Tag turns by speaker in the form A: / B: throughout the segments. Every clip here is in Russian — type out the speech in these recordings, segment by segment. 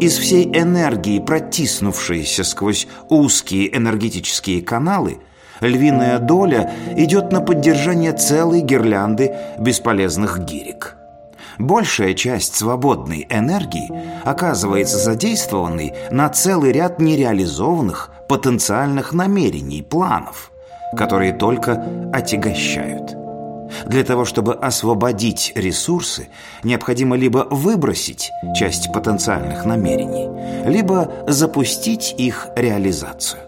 A: Из всей энергии, протиснувшейся сквозь узкие энергетические каналы, львиная доля идет на поддержание целой гирлянды бесполезных гирек. Большая часть свободной энергии оказывается задействованной на целый ряд нереализованных потенциальных намерений, планов, которые только отягощают. Для того, чтобы освободить ресурсы, необходимо либо выбросить часть потенциальных намерений, либо запустить их реализацию.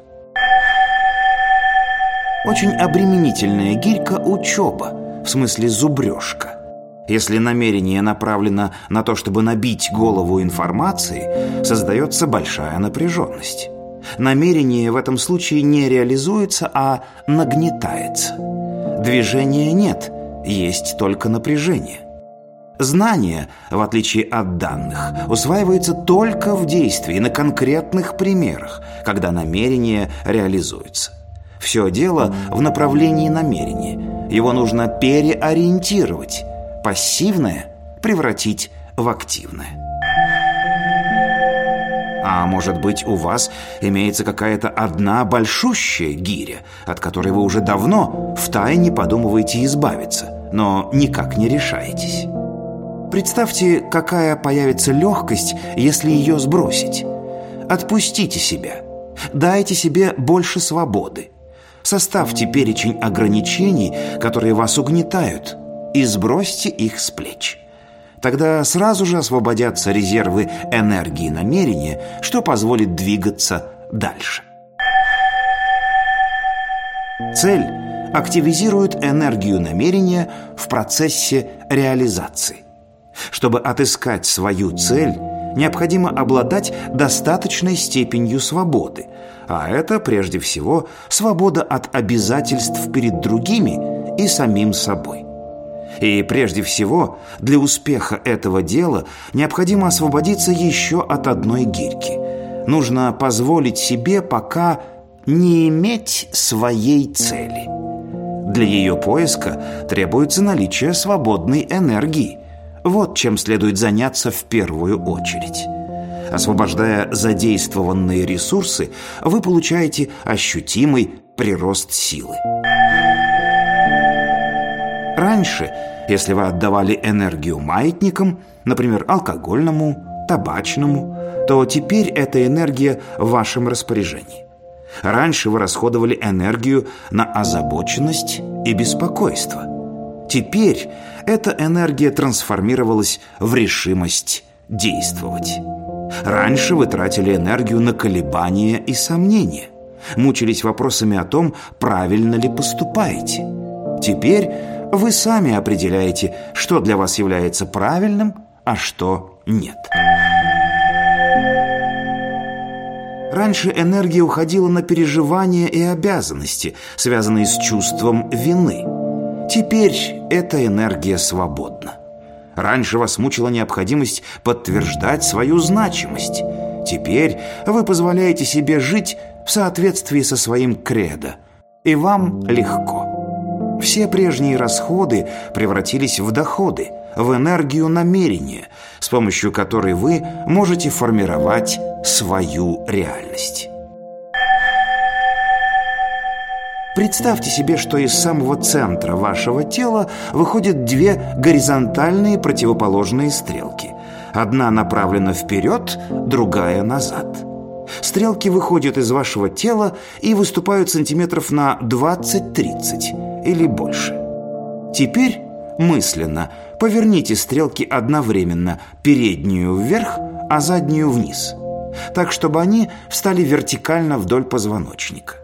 A: Очень обременительная гирька – учеба, в смысле зубрежка. Если намерение направлено на то, чтобы набить голову информации, создается большая напряженность. Намерение в этом случае не реализуется, а нагнетается. Движения нет, есть только напряжение. Знание, в отличие от данных, усваивается только в действии, на конкретных примерах, когда намерение реализуется. Все дело в направлении намерения. Его нужно переориентировать, пассивное превратить в активное. А может быть, у вас имеется какая-то одна большущая гиря, от которой вы уже давно втайне подумываете избавиться, но никак не решаетесь. Представьте, какая появится легкость, если ее сбросить. Отпустите себя. Дайте себе больше свободы. Составьте перечень ограничений, которые вас угнетают, и сбросьте их с плеч. Тогда сразу же освободятся резервы энергии намерения, что позволит двигаться дальше. Цель активизирует энергию намерения в процессе реализации. Чтобы отыскать свою цель, необходимо обладать достаточной степенью свободы, а это прежде всего свобода от обязательств перед другими и самим собой. И прежде всего, для успеха этого дела необходимо освободиться еще от одной гирьки. Нужно позволить себе пока не иметь своей цели. Для ее поиска требуется наличие свободной энергии. Вот чем следует заняться в первую очередь. Освобождая задействованные ресурсы, вы получаете ощутимый прирост силы. Раньше, если вы отдавали энергию маятникам, например, алкогольному, табачному, то теперь эта энергия в вашем распоряжении. Раньше вы расходовали энергию на озабоченность и беспокойство. Теперь эта энергия трансформировалась в решимость действовать. Раньше вы тратили энергию на колебания и сомнения, мучились вопросами о том, правильно ли поступаете. Теперь вы сами определяете, что для вас является правильным, а что нет. Раньше энергия уходила на переживания и обязанности, связанные с чувством вины. Теперь эта энергия свободна. Раньше вас мучила необходимость подтверждать свою значимость. Теперь вы позволяете себе жить в соответствии со своим кредо. И вам легко. Все прежние расходы превратились в доходы, в энергию намерения, с помощью которой вы можете формировать свою реальность. Представьте себе, что из самого центра вашего тела выходят две горизонтальные противоположные стрелки. Одна направлена вперед, другая назад. Стрелки выходят из вашего тела и выступают сантиметров на 20-30 или больше. Теперь мысленно поверните стрелки одновременно, переднюю вверх, а заднюю вниз, так, чтобы они встали вертикально вдоль позвоночника.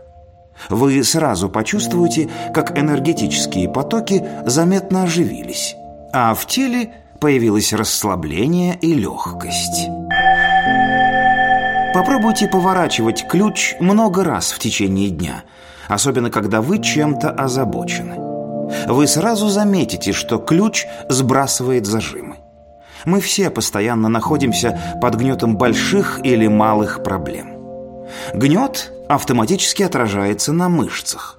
A: Вы сразу почувствуете, как энергетические потоки заметно оживились, а в теле появилось расслабление и легкость. Попробуйте поворачивать ключ много раз в течение дня – особенно когда вы чем-то озабочены. Вы сразу заметите, что ключ сбрасывает зажимы. Мы все постоянно находимся под гнетом больших или малых проблем. Гнет автоматически отражается на мышцах.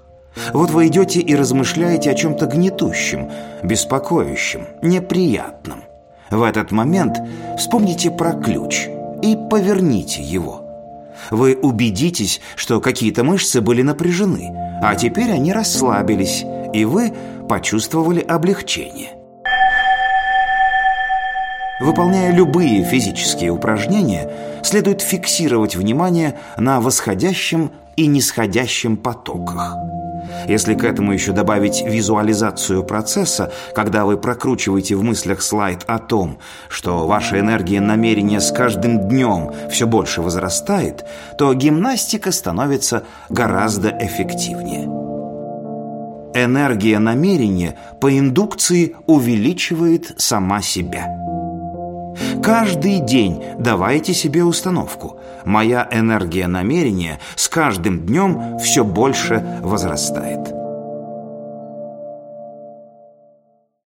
A: Вот вы идете и размышляете о чем-то гнетущем, беспокоящем, неприятном. В этот момент вспомните про ключ и поверните его. Вы убедитесь, что какие-то мышцы были напряжены, а теперь они расслабились, и вы почувствовали облегчение. Выполняя любые физические упражнения, следует фиксировать внимание на восходящем и нисходящем потоках. Если к этому еще добавить визуализацию процесса, когда вы прокручиваете в мыслях слайд о том, что ваша энергия намерения с каждым днем все больше возрастает, то гимнастика становится гораздо эффективнее. Энергия намерения по индукции увеличивает сама себя. Каждый день давайте себе установку. Моя энергия намерения с каждым днем все больше возрастает.